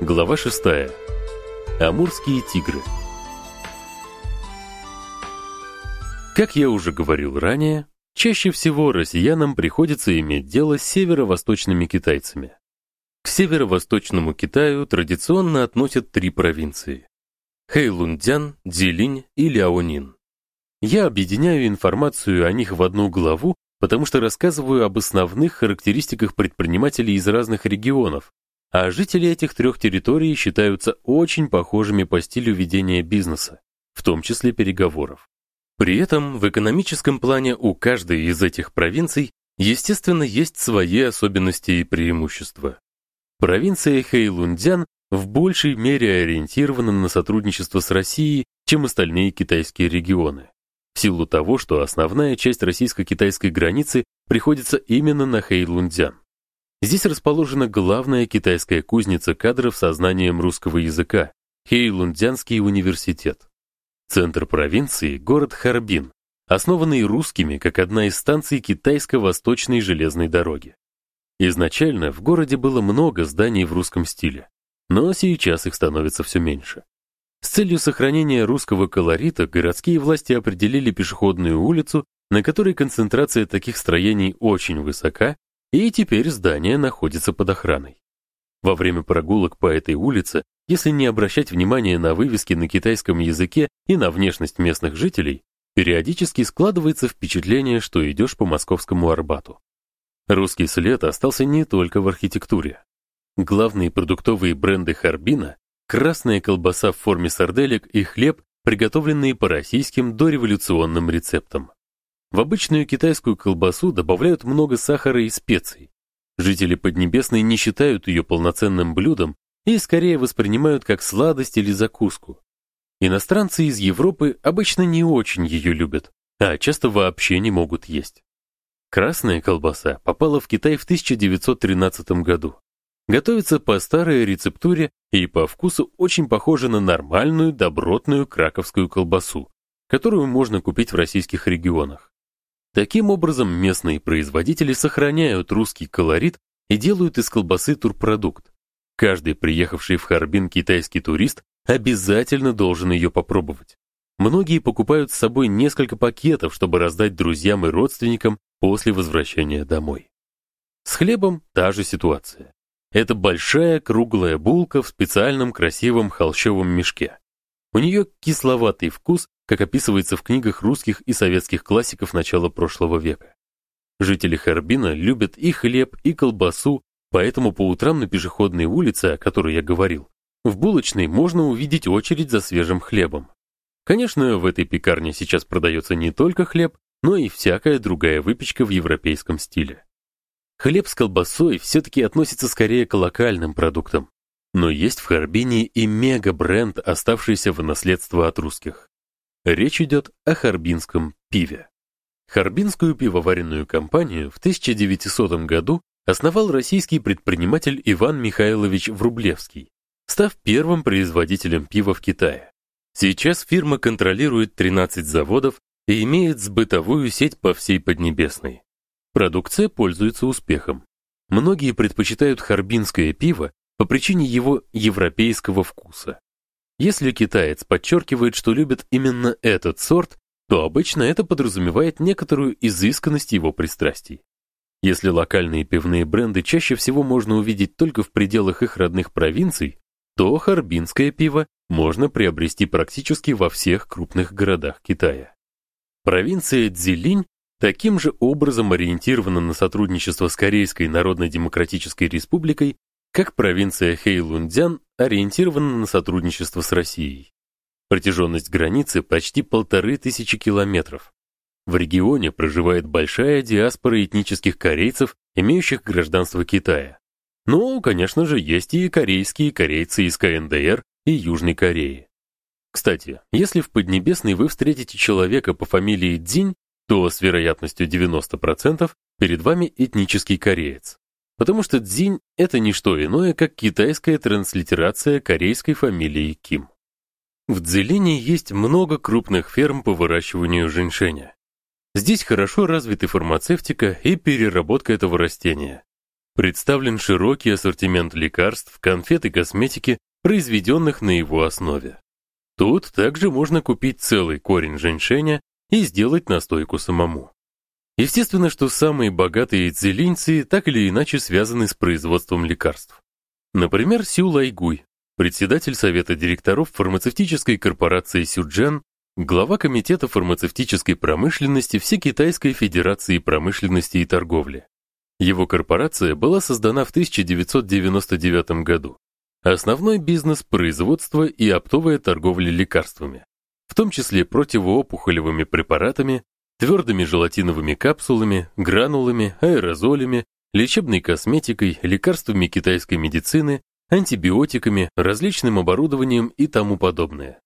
Глава 6. Амурские тигры. Как я уже говорил ранее, чаще всего россиянам приходится иметь дело с северо-восточными китайцами. К северо-восточному Китаю традиционно относят три провинции: Хэйлунцзян, Цзилинь и Ляонин. Я объединяю информацию о них в одну главу, потому что рассказываю об основных характеристиках предпринимателей из разных регионов, а жители этих трех территорий считаются очень похожими по стилю ведения бизнеса, в том числе переговоров. При этом в экономическом плане у каждой из этих провинций, естественно, есть свои особенности и преимущества. Провинция Хэйлунцзян в большей мере ориентирована на сотрудничество с Россией, чем остальные китайские регионы. В силу того, что основная часть российско-китайской границы приходится именно на Хэйлунцзян. Здесь расположена главная китайская кузница кадров со знанием русского языка Хэйлунцзянский университет. Центр провинции город Харбин, основанный русскими как одна из станций китайско-восточной железной дороги. Изначально в городе было много зданий в русском стиле, но сейчас их становится все меньше. С целью сохранения русского колорита городские власти определили пешеходную улицу, на которой концентрация таких строений очень высока и теперь здание находится под охраной. Во время прогулок по этой улице, если не обращать внимания на вывески на китайском языке и на внешность местных жителей, периодически складывается впечатление, что идешь по московскому Арбату. Русский след остался не только в архитектуре. Главные продуктовые бренды Харбина красная колбаса в форме сарделек и хлеб, приготовленные по российским дореволюционным рецептам. В обычную китайскую колбасу добавляют много сахара и специй. Жители Поднебесной не считают ее полноценным блюдом и скорее воспринимают как сладость или закуску. Иностранцы из Европы обычно не очень ее любят, а часто вообще не могут есть. Красная колбаса попала в Китай в 1913 году. Готовится по старой рецептуре и по вкусу очень похожа на нормальную добротную краковскую колбасу, которую можно купить в российских регионах. Таким образом, местные производители сохраняют русский колорит и делают из колбасы турпродукт. Каждый приехавший в Харбин китайский турист обязательно должен ее попробовать. Многие покупают с собой несколько пакетов, чтобы раздать друзьям и родственникам после возвращения домой. С хлебом та же ситуация. Это большая круглая булка в специальном красивом холщовом мешке. У нее кисловатый вкус как описывается в книгах русских и советских классиков начала прошлого века. Жители Харбина любят и хлеб, и колбасу, поэтому по утрам на пешеходной улице, о которой я говорил, в булочной можно увидеть очередь за свежим хлебом. Конечно, в этой пекарне сейчас продается не только хлеб, но и всякая другая выпечка в европейском стиле. Хлеб с колбасой все таки относится скорее к локальным продуктам. Но есть в Харбине и мега-бренд, оставшийся в наследство от русских. Речь идет о харбинском пиве. Харбинскую пивоваренную компанию в 1900 году основал российский предприниматель Иван Михайлович Врублевский, став первым производителем пива в Китае. Сейчас фирма контролирует 13 заводов и имеет сбытовую сеть по всей Поднебесной. Продукция пользуется успехом. Многие предпочитают харбинское пиво по причине его европейского вкуса. Если китаец подчеркивает, что любит именно этот сорт, то обычно это подразумевает некоторую изысканность его пристрастий. Если локальные пивные бренды чаще всего можно увидеть только в пределах их родных провинций, то харбинское пиво можно приобрести практически во всех крупных городах Китая. Провинция Цзилинь таким же образом ориентирована на сотрудничество с Корейской Народно-демократической республикой, как провинция Хэйлунцзян ориентирована на сотрудничество с Россией. Протяженность границы почти полторы тысячи километров. В регионе проживает большая диаспора этнических корейцев, имеющих гражданство Китая. Ну, конечно же, есть и корейские корейцы из КНДР и Южной Кореи. Кстати, если в Поднебесной вы встретите человека по фамилии Дзинь, то с вероятностью 90% перед вами этнический кореец потому что Цзинь это не что иное, как китайская транслитерация корейской фамилии Ким. В Цзилине есть много крупных ферм по выращиванию женьшеня. Здесь хорошо развиты фармацевтика и переработка этого растения. Представлен широкий ассортимент лекарств, конфет и косметики, произведенных на его основе. Тут также можно купить целый корень женьшеня и сделать настойку самому. Естественно, что самые богатые цзилиньцы так или иначе связаны с производством лекарств. Например, Сю Лайгуй, председатель совета директоров фармацевтической корпорации Сюджен, глава комитета фармацевтической промышленности Всекитайской федерации промышленности и торговли. Его корпорация была создана в 1999 году. Основной бизнес производство и оптовая торговля лекарствами, в том числе противоопухолевыми препаратами, твердыми желатиновыми капсулами, гранулами, аэрозолями, лечебной косметикой, лекарствами китайской медицины, антибиотиками, различным оборудованием и тому подобное.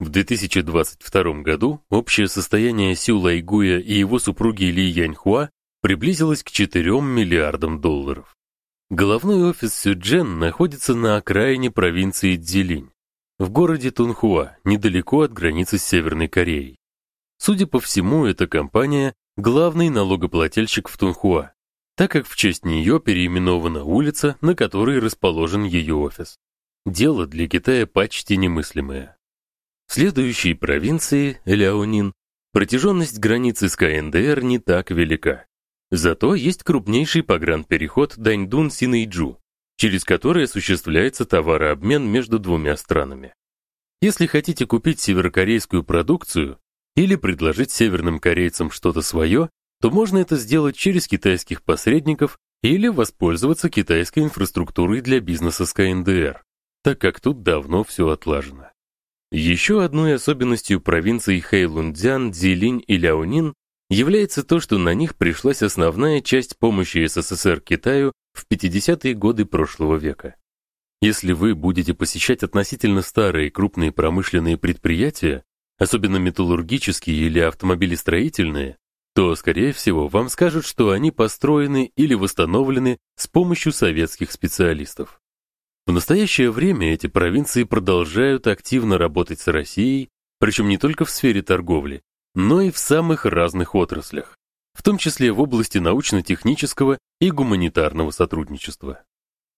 В 2022 году общее состояние Сю Лайгуя и его супруги Ли Яньхуа приблизилось к 4 миллиардам долларов. Головной офис Сюджен находится на окраине провинции Цзилинь, в городе Тунхуа, недалеко от границы с Северной Кореей. Судя по всему, эта компания главный налогоплательщик в Тунхуа, так как в честь нее переименована улица, на которой расположен ее офис. Дело для Китая почти немыслимое. В следующей провинции, Ляонин, протяженность границы с КНДР не так велика. Зато есть крупнейший погранпереход Даньдун-Синэйджу, через который осуществляется товарообмен между двумя странами. Если хотите купить северокорейскую продукцию или предложить северным корейцам что-то свое, то можно это сделать через китайских посредников или воспользоваться китайской инфраструктурой для бизнеса с КНДР, так как тут давно все отлажено. Еще одной особенностью провинций Хэйлунцзян, Цзилинь и Ляонин является то, что на них пришлась основная часть помощи СССР Китаю в 50-е годы прошлого века. Если вы будете посещать относительно старые крупные промышленные предприятия, особенно металлургические или автомобилестроительные, то, скорее всего, вам скажут, что они построены или восстановлены с помощью советских специалистов. В настоящее время эти провинции продолжают активно работать с Россией, причем не только в сфере торговли, но и в самых разных отраслях, в том числе в области научно-технического и гуманитарного сотрудничества.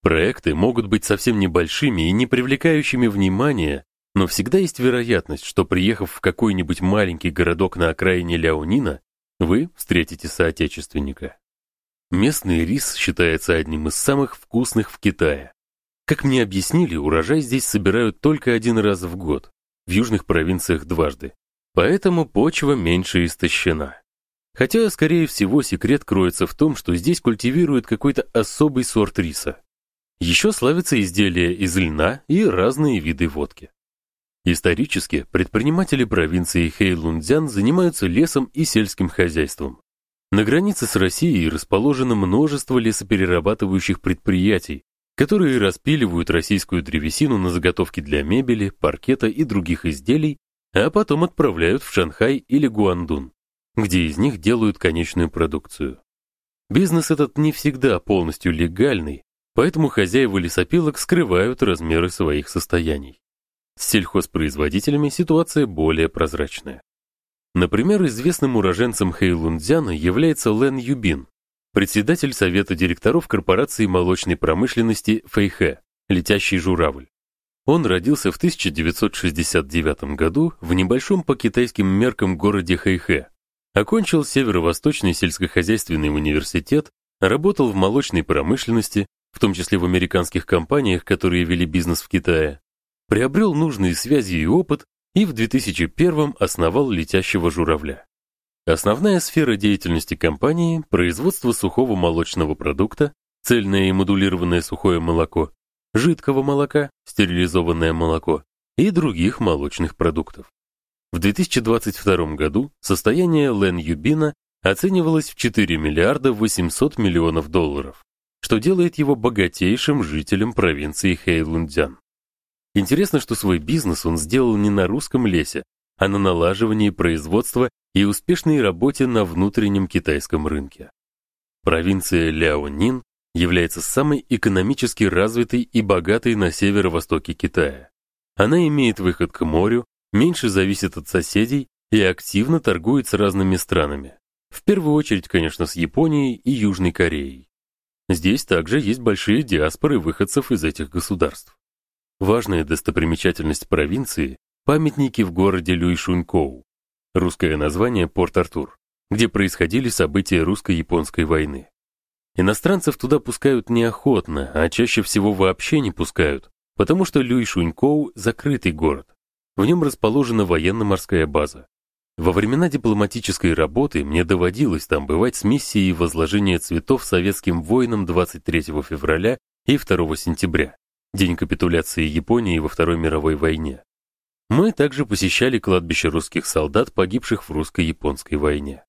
Проекты могут быть совсем небольшими и не привлекающими внимания, но всегда есть вероятность, что приехав в какой-нибудь маленький городок на окраине Ляонина, вы встретите соотечественника. Местный рис считается одним из самых вкусных в Китае. Как мне объяснили, урожай здесь собирают только один раз в год, в южных провинциях дважды. Поэтому почва меньше истощена. Хотя, скорее всего, секрет кроется в том, что здесь культивируют какой-то особый сорт риса. Еще славятся изделия из льна и разные виды водки. Исторически предприниматели провинции Хэйлунцзян занимаются лесом и сельским хозяйством. На границе с Россией расположено множество лесоперерабатывающих предприятий, которые распиливают российскую древесину на заготовки для мебели, паркета и других изделий, а потом отправляют в Шанхай или Гуандун, где из них делают конечную продукцию. Бизнес этот не всегда полностью легальный, поэтому хозяева лесопилок скрывают размеры своих состояний. С сельхозпроизводителями ситуация более прозрачная. Например, известным уроженцем Хэйлунцзяна является Лэн Юбин, председатель совета директоров корпорации молочной промышленности Фэйхэ, летящий журавль. Он родился в 1969 году в небольшом по китайским меркам городе Хэйхэ. Окончил Северо-Восточный сельскохозяйственный университет, работал в молочной промышленности, в том числе в американских компаниях, которые вели бизнес в Китае, приобрел нужные связи и опыт и в 2001 основал летящего журавля. Основная сфера деятельности компании производство сухого молочного продукта, цельное и модулированное сухое молоко, жидкого молока, стерилизованное молоко и других молочных продуктов. В 2022 году состояние Лен Юбина оценивалось в 4 миллиарда 800 миллионов долларов, что делает его богатейшим жителем провинции Хэйлунцзян. Интересно, что свой бизнес он сделал не на русском лесе, а на налаживании производства и успешной работе на внутреннем китайском рынке. Провинция Ляонин является самой экономически развитой и богатой на северо-востоке Китая. Она имеет выход к морю, меньше зависит от соседей и активно торгует с разными странами. В первую очередь, конечно, с Японией и Южной Кореей. Здесь также есть большие диаспоры выходцев из этих государств. Важная достопримечательность провинции памятники в городе Люйшунькоу. Русское название Порт-Артур, где происходили события русско-японской войны. Иностранцев туда пускают неохотно, а чаще всего вообще не пускают, потому что Люйшунькоу закрытый город. В нем расположена военно-морская база. Во времена дипломатической работы мне доводилось там бывать с миссией возложения цветов советским воинам 23 февраля и 2 сентября, день капитуляции Японии во Второй мировой войне. Мы также посещали кладбище русских солдат, погибших в русско-японской войне.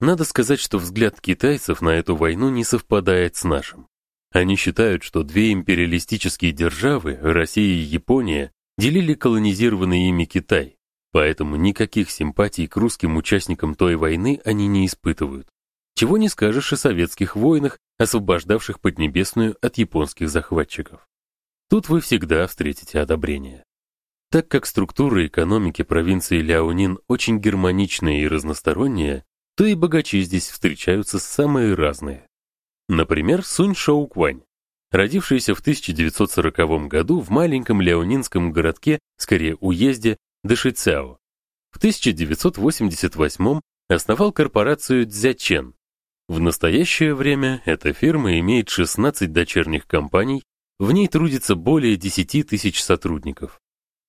Надо сказать, что взгляд китайцев на эту войну не совпадает с нашим. Они считают, что две империалистические державы, Россия и Япония, делили колонизированный ими Китай, поэтому никаких симпатий к русским участникам той войны они не испытывают. Чего не скажешь о советских воинах, освобождавших Поднебесную от японских захватчиков. Тут вы всегда встретите одобрение. Так как структура экономики провинции Ляонин очень германичная и разносторонняя, то и богачи здесь встречаются самые разные. Например, Сунь Шоуквань, родившийся в 1940 году в маленьком ляонинском городке, скорее уезде, Дэшицяо. В 1988 основал корпорацию Цзячен. В настоящее время эта фирма имеет 16 дочерних компаний, в ней трудится более 10 тысяч сотрудников.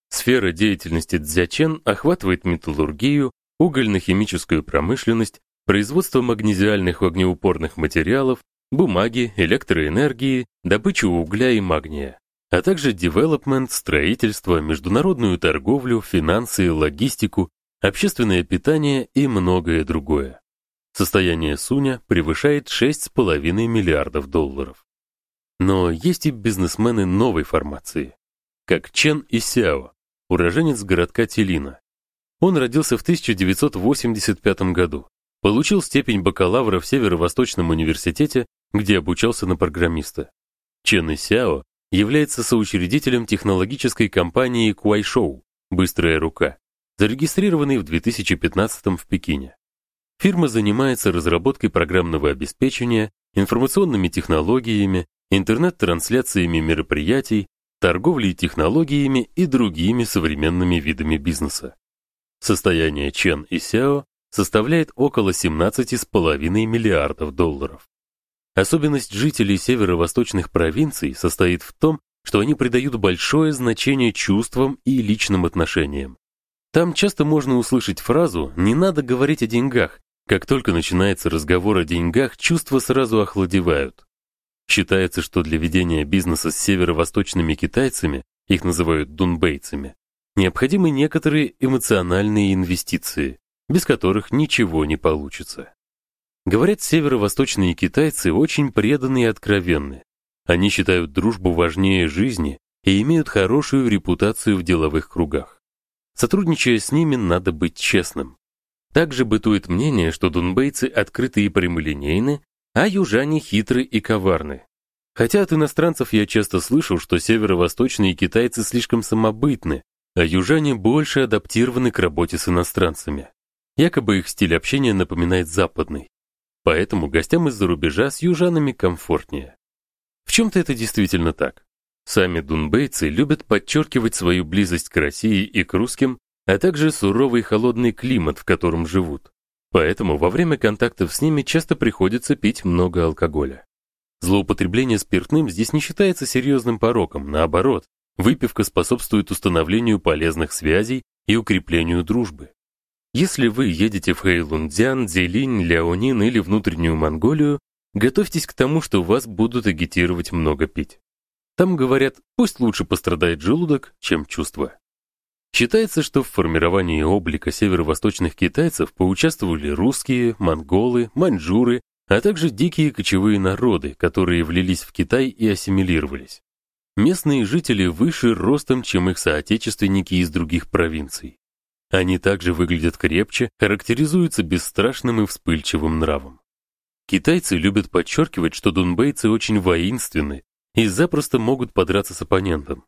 Сфера деятельности Цзячен охватывает металлургию, угольно-химическую промышленность, производство магнезиальных огнеупорных материалов, бумаги, электроэнергии, добычу угля и магния, а также девелопмент, строительство, международную торговлю, финансы, логистику, общественное питание и многое другое. Состояние Суня превышает 6,5 миллиардов долларов. Но есть и бизнесмены новой формации, как Чен Исяо, уроженец городка Телина. Он родился в 1985 году. Получил степень бакалавра в Северо-Восточном университете, где обучался на программиста. Чен Исяо является соучредителем технологической компании Куайшоу Быстрая рука, зарегистрированной в 2015 в Пекине. Фирма занимается разработкой программного обеспечения, информационными технологиями, интернет-трансляциями мероприятий, торговлей технологиями и другими современными видами бизнеса. Состояние Чен и Сяо составляет около 17,5 миллиардов долларов. Особенность жителей северо-восточных провинций состоит в том, что они придают большое значение чувствам и личным отношениям. Там часто можно услышать фразу «не надо говорить о деньгах». Как только начинается разговор о деньгах, чувства сразу охладевают. Считается, что для ведения бизнеса с северо-восточными китайцами, их называют дунбейцами, необходимы некоторые эмоциональные инвестиции, без которых ничего не получится. Говорят, северо-восточные китайцы очень преданы и откровенны. Они считают дружбу важнее жизни и имеют хорошую репутацию в деловых кругах. Сотрудничая с ними, надо быть честным. Также бытует мнение, что дунбейцы открыты и прямолинейны, а южане хитры и коварны. Хотя от иностранцев я часто слышу, что северо-восточные китайцы слишком самобытны, а южане больше адаптированы к работе с иностранцами. Якобы их стиль общения напоминает западный. Поэтому гостям из-за рубежа с южанами комфортнее. В чем то это действительно так. Сами дунбейцы любят подчеркивать свою близость к России и к русским, а также суровый холодный климат, в котором живут. Поэтому во время контактов с ними часто приходится пить много алкоголя. Злоупотребление спиртным здесь не считается серьезным пороком, наоборот, выпивка способствует установлению полезных связей и укреплению дружбы. Если вы едете в Хэйлунцзян, Дзелинь, Ляонин или внутреннюю Монголию, готовьтесь к тому, что вас будут агитировать много пить. Там говорят, пусть лучше пострадает желудок, чем чувства. Считается, что в формировании облика северо-восточных китайцев поучаствовали русские, монголы, маньчжуры, а также дикие кочевые народы, которые влились в Китай и ассимилировались. Местные жители выше ростом, чем их соотечественники из других провинций. Они также выглядят крепче, характеризуются бесстрашным и вспыльчивым нравом. Китайцы любят подчеркивать, что дунбейцы очень воинственны и запросто могут подраться с оппонентом.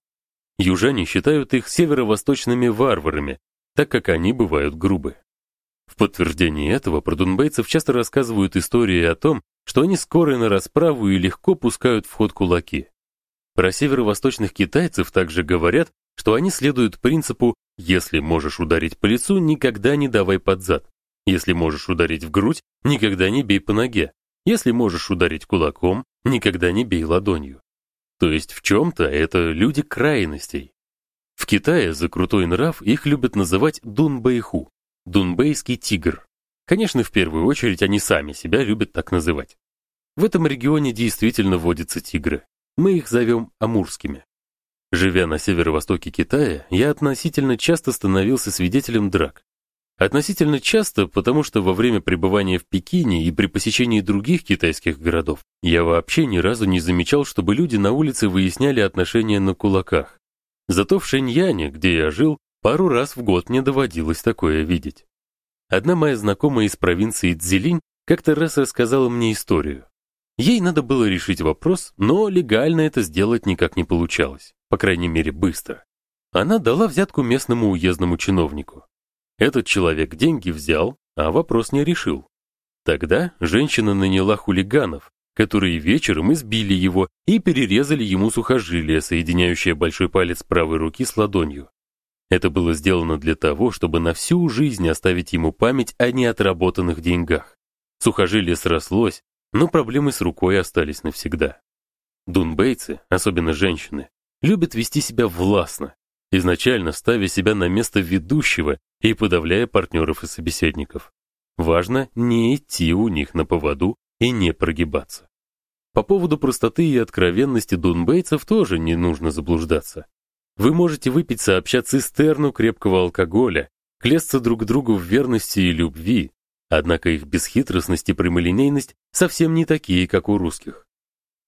Южане считают их северо-восточными варварами, так как они бывают грубы. В подтверждение этого про дунбейцев часто рассказывают истории о том, что они скоры на расправу и легко пускают в ход кулаки. Про северо-восточных китайцев также говорят, что они следуют принципу «если можешь ударить по лицу, никогда не давай под зад», «если можешь ударить в грудь, никогда не бей по ноге», «если можешь ударить кулаком, никогда не бей ладонью». То есть в чем-то это люди крайностей. В Китае за крутой нрав их любят называть дунбэйху, дунбэйский тигр. Конечно, в первую очередь они сами себя любят так называть. В этом регионе действительно водятся тигры. Мы их зовем амурскими. Живя на северо-востоке Китая, я относительно часто становился свидетелем драк. Относительно часто, потому что во время пребывания в Пекине и при посещении других китайских городов я вообще ни разу не замечал, чтобы люди на улице выясняли отношения на кулаках. Зато в Шэньяне, где я жил, пару раз в год мне доводилось такое видеть. Одна моя знакомая из провинции Цзилинь как-то раз рассказала мне историю. Ей надо было решить вопрос, но легально это сделать никак не получалось, по крайней мере, быстро. Она дала взятку местному уездному чиновнику. Этот человек деньги взял, а вопрос не решил. Тогда женщина наняла хулиганов, которые вечером избили его и перерезали ему сухожилие, соединяющее большой палец правой руки с ладонью. Это было сделано для того, чтобы на всю жизнь оставить ему память о неотработанных деньгах. Сухожилие срослось, но проблемы с рукой остались навсегда. Дунбейцы, особенно женщины, любят вести себя властно, изначально ставя себя на место ведущего и подавляя партнеров и собеседников. Важно не идти у них на поводу и не прогибаться. По поводу простоты и откровенности дунбейцев тоже не нужно заблуждаться. Вы можете выпить сообща цистерну крепкого алкоголя, клясться друг другу в верности и любви, Однако их бесхитростность и прямолинейность совсем не такие, как у русских.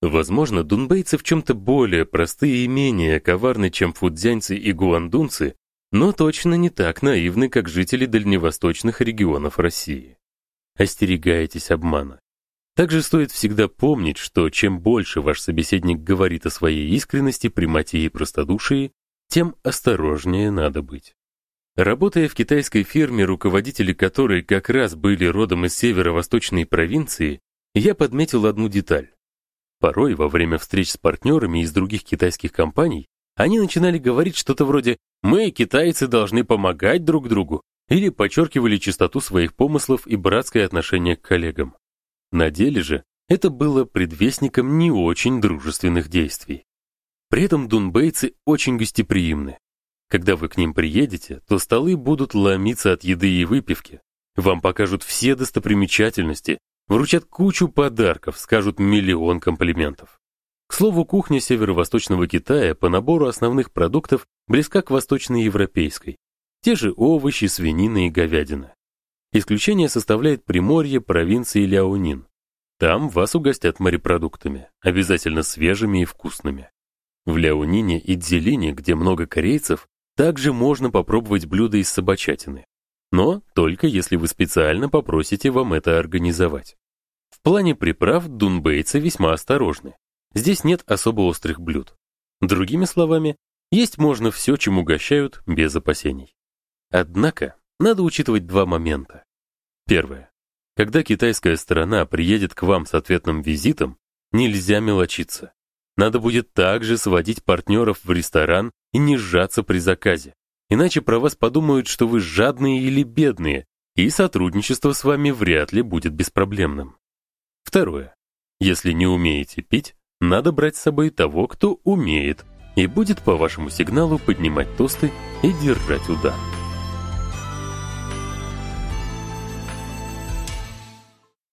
Возможно, дунбейцы в чем то более простые и менее коварны, чем фудзяньцы и гуандунцы, но точно не так наивны, как жители дальневосточных регионов России. Остерегайтесь обмана. Также стоит всегда помнить, что чем больше ваш собеседник говорит о своей искренности, прямоте и простодушии, тем осторожнее надо быть. Работая в китайской фирме, руководители которой как раз были родом из северо-восточной провинции, я подметил одну деталь. Порой во время встреч с партнерами из других китайских компаний они начинали говорить что-то вроде «мы, китайцы, должны помогать друг другу» или подчеркивали чистоту своих помыслов и братское отношение к коллегам. На деле же это было предвестником не очень дружественных действий. При этом дунбейцы очень гостеприимны. Когда вы к ним приедете, то столы будут ломиться от еды и выпивки. Вам покажут все достопримечательности, вручат кучу подарков, скажут миллион комплиментов. К слову, кухня северо-восточного Китая по набору основных продуктов близка к восточноевропейской. Те же овощи, свинина и говядина. Исключение составляет Приморье провинции Ляонин. Там вас угостят морепродуктами, обязательно свежими и вкусными. В Ляонине и Дзелине, где много корейцев, также можно попробовать блюда из собачатины. Но только если вы специально попросите вам это организовать. В плане приправ дунбейцы весьма осторожны. Здесь нет особо острых блюд. Другими словами, есть можно все, чем угощают, без опасений. Однако, надо учитывать два момента. Первое. Когда китайская сторона приедет к вам с ответным визитом, нельзя мелочиться. Надо будет также сводить партнеров в ресторан и не сжаться при заказе. Иначе про вас подумают, что вы жадные или бедные, и сотрудничество с вами вряд ли будет беспроблемным. Второе. Если не умеете пить, надо брать с собой того, кто умеет, и будет по вашему сигналу поднимать тосты и держать удар.